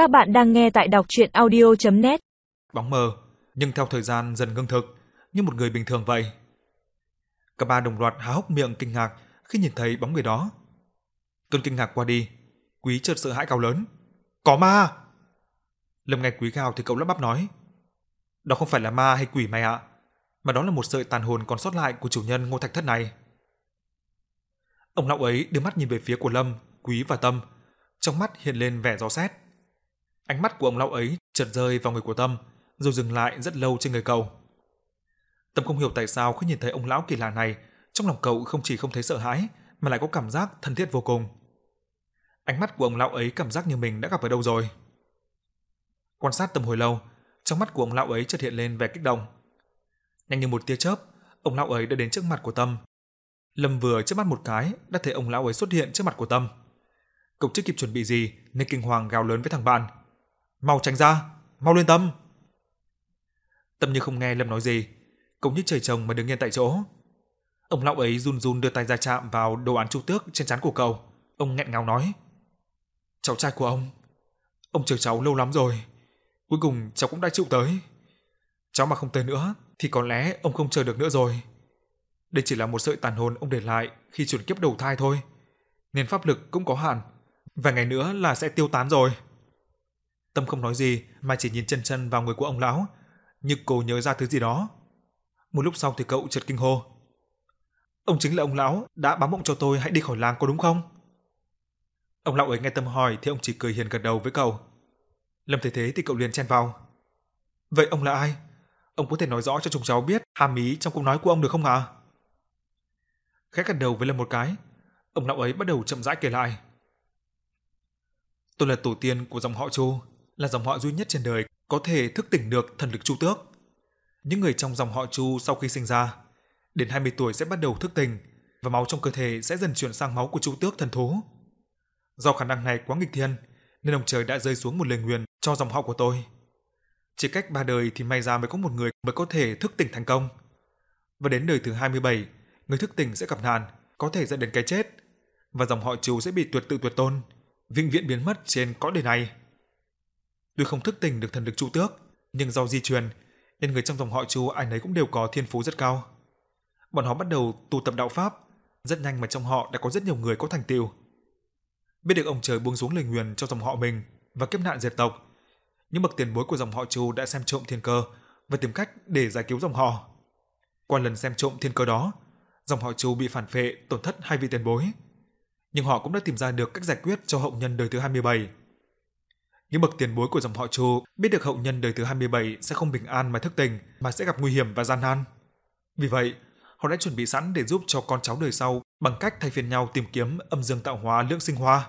Các bạn đang nghe tại đọc chuyện audio.net Bóng mờ, nhưng theo thời gian dần ngưng thực, như một người bình thường vậy. Cả ba đồng loạt há hốc miệng kinh ngạc khi nhìn thấy bóng người đó. Cơn kinh ngạc qua đi, Quý chợt sợ hãi cao lớn. Có ma! Lâm nghe Quý gào thì cậu lắp bắp nói. Đó không phải là ma hay quỷ mày ạ, mà đó là một sợi tàn hồn còn sót lại của chủ nhân ngô thạch thất này. Ông lão ấy đưa mắt nhìn về phía của Lâm, Quý và Tâm, trong mắt hiện lên vẻ gió xét. Ánh mắt của ông lão ấy chợt rơi vào người của Tâm, rồi dừng lại rất lâu trên người cậu. Tâm không hiểu tại sao khi nhìn thấy ông lão kỳ lạ này, trong lòng cậu không chỉ không thấy sợ hãi, mà lại có cảm giác thân thiết vô cùng. Ánh mắt của ông lão ấy cảm giác như mình đã gặp ở đâu rồi. Quan sát Tâm hồi lâu, trong mắt của ông lão ấy chợt hiện lên vẻ kích động. Nhanh như một tia chớp, ông lão ấy đã đến trước mặt của Tâm. Lâm vừa chớp mắt một cái đã thấy ông lão ấy xuất hiện trước mặt của Tâm. Cậu chưa kịp chuẩn bị gì nên kinh hoàng gào lớn với thằng bạn. Mau tránh ra, mau lên Tâm. Tâm như không nghe Lâm nói gì, cũng như trời trồng mà đứng yên tại chỗ. Ông lão ấy run run đưa tay ra chạm vào đồ án chu tước trên trán của cậu. Ông nghẹn ngào nói: "Cháu trai của ông, ông chờ cháu lâu lắm rồi, cuối cùng cháu cũng đã chịu tới. Cháu mà không tới nữa thì có lẽ ông không chờ được nữa rồi. Đây chỉ là một sợi tàn hồn ông để lại khi chuyển kiếp đầu thai thôi, nên pháp lực cũng có hạn, vài ngày nữa là sẽ tiêu tán rồi." Tâm không nói gì mà chỉ nhìn chân chân vào người của ông lão, như cô nhớ ra thứ gì đó. Một lúc sau thì cậu chợt kinh hô. Ông chính là ông lão đã báo mộng cho tôi hãy đi khỏi làng có đúng không? Ông lão ấy nghe Tâm hỏi thì ông chỉ cười hiền gật đầu với cậu. Lâm thấy thế thì cậu liền chen vào. Vậy ông là ai? Ông có thể nói rõ cho chúng cháu biết hàm ý trong câu nói của ông được không ạ? À? Khẽ gật đầu với Lâm một cái, ông lão ấy bắt đầu chậm rãi kể lại. Tôi là tổ tiên của dòng họ Chu, là dòng họ duy nhất trên đời có thể thức tỉnh được thần lực Chu Tước. Những người trong dòng họ Chu sau khi sinh ra, đến 20 tuổi sẽ bắt đầu thức tỉnh và máu trong cơ thể sẽ dần chuyển sang máu của Chu Tước thần thú. Do khả năng này quá nghịch thiên, nên ông trời đã rơi xuống một lời nguyền cho dòng họ của tôi. Chỉ cách ba đời thì may ra mới có một người mới có thể thức tỉnh thành công. Và đến đời thứ 27, người thức tỉnh sẽ gặp nạn, có thể dẫn đến cái chết, và dòng họ Chu sẽ bị tuyệt tự tuyệt tôn, vĩnh viễn biến mất trên cõi đời này. Tuy không thức tỉnh được thần lực trụ Tước, nhưng do di truyền, nên người trong dòng họ Chu ai nấy cũng đều có thiên phú rất cao. Bọn họ bắt đầu tu tập đạo pháp, rất nhanh mà trong họ đã có rất nhiều người có thành tựu. Biết được ông trời buông xuống lời nguyền cho dòng họ mình và kiếp nạn diệt tộc, những bậc tiền bối của dòng họ Chu đã xem trộm thiên cơ và tìm cách để giải cứu dòng họ. Qua lần xem trộm thiên cơ đó, dòng họ Chu bị phản phệ, tổn thất hai vị tiền bối. Nhưng họ cũng đã tìm ra được cách giải quyết cho hậu nhân đời thứ 27 những bậc tiền bối của dòng họ Chu biết được hậu nhân đời thứ 27 sẽ không bình an mà thức tỉnh, mà sẽ gặp nguy hiểm và gian nan. Vì vậy, họ đã chuẩn bị sẵn để giúp cho con cháu đời sau bằng cách thay phiên nhau tìm kiếm âm dương tạo hóa lưỡng sinh hoa.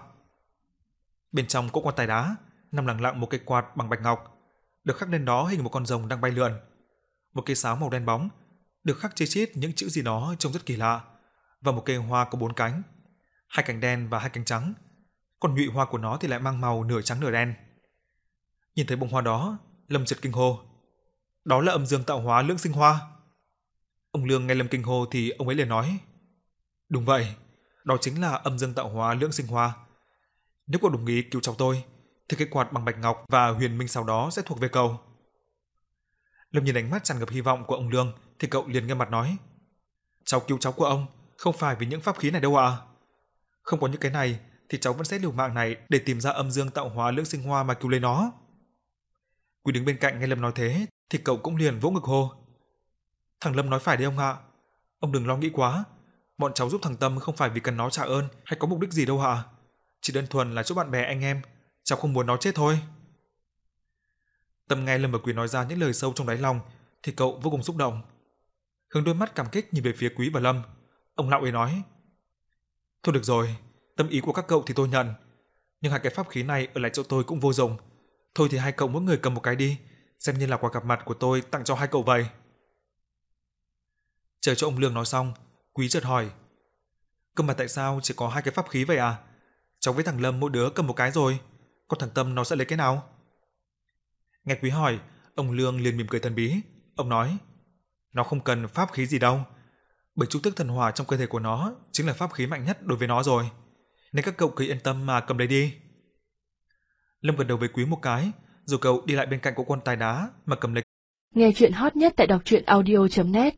Bên trong cỗ quan tài đá nằm lặng lặng một cây quạt bằng bạch ngọc, được khắc lên đó hình một con rồng đang bay lượn. Một cây sáo màu đen bóng, được khắc chi chít những chữ gì đó trông rất kỳ lạ, và một cây hoa có bốn cánh, hai cánh đen và hai cánh trắng. Còn nhụy hoa của nó thì lại mang màu nửa trắng nửa đen. Nhìn thấy bông hoa đó, Lâm giật kinh hô. Đó là âm dương tạo hóa lưỡng sinh hoa. Ông Lương nghe Lâm kinh hô thì ông ấy liền nói. Đúng vậy, đó chính là âm dương tạo hóa lưỡng sinh hoa. Nếu cậu đồng ý cứu cháu tôi, thì cái quạt bằng bạch ngọc và huyền minh sau đó sẽ thuộc về cậu. Lâm nhìn ánh mắt tràn ngập hy vọng của ông Lương thì cậu liền nghiêm mặt nói. Cháu cứu cháu của ông, không phải vì những pháp khí này đâu ạ. À. Không có những cái này thì cháu vẫn sẽ liều mạng này để tìm ra âm dương tạo hóa lưỡng sinh hoa mà cứu lấy nó. Quý đứng bên cạnh nghe Lâm nói thế thì cậu cũng liền vỗ ngực hô. Thằng Lâm nói phải đấy ông ạ. Ông đừng lo nghĩ quá. Bọn cháu giúp thằng Tâm không phải vì cần nó trả ơn hay có mục đích gì đâu ạ. Chỉ đơn thuần là giúp bạn bè anh em. Cháu không muốn nó chết thôi. Tâm nghe Lâm và Quý nói ra những lời sâu trong đáy lòng thì cậu vô cùng xúc động. Hướng đôi mắt cảm kích nhìn về phía Quý và Lâm. Ông lão ấy nói. Thôi được rồi, tâm ý của các cậu thì tôi nhận. Nhưng hai cái pháp khí này ở lại chỗ tôi cũng vô dụng Thôi thì hai cậu mỗi người cầm một cái đi, xem như là quà gặp mặt của tôi tặng cho hai cậu vậy. Chờ cho ông Lương nói xong, Quý chợt hỏi. Cơ mà tại sao chỉ có hai cái pháp khí vậy à? Cháu với thằng Lâm mỗi đứa cầm một cái rồi, còn thằng Tâm nó sẽ lấy cái nào? Nghe Quý hỏi, ông Lương liền mỉm cười thần bí. Ông nói, nó không cần pháp khí gì đâu, bởi chú tức thần hỏa trong cơ thể của nó chính là pháp khí mạnh nhất đối với nó rồi. Nên các cậu cứ yên tâm mà cầm lấy đi. Lâm gật đầu với Quý một cái, rồi cậu đi lại bên cạnh của quân tài đá mà cầm lấy. Nghe chuyện hot nhất tại đọc truyện audio.net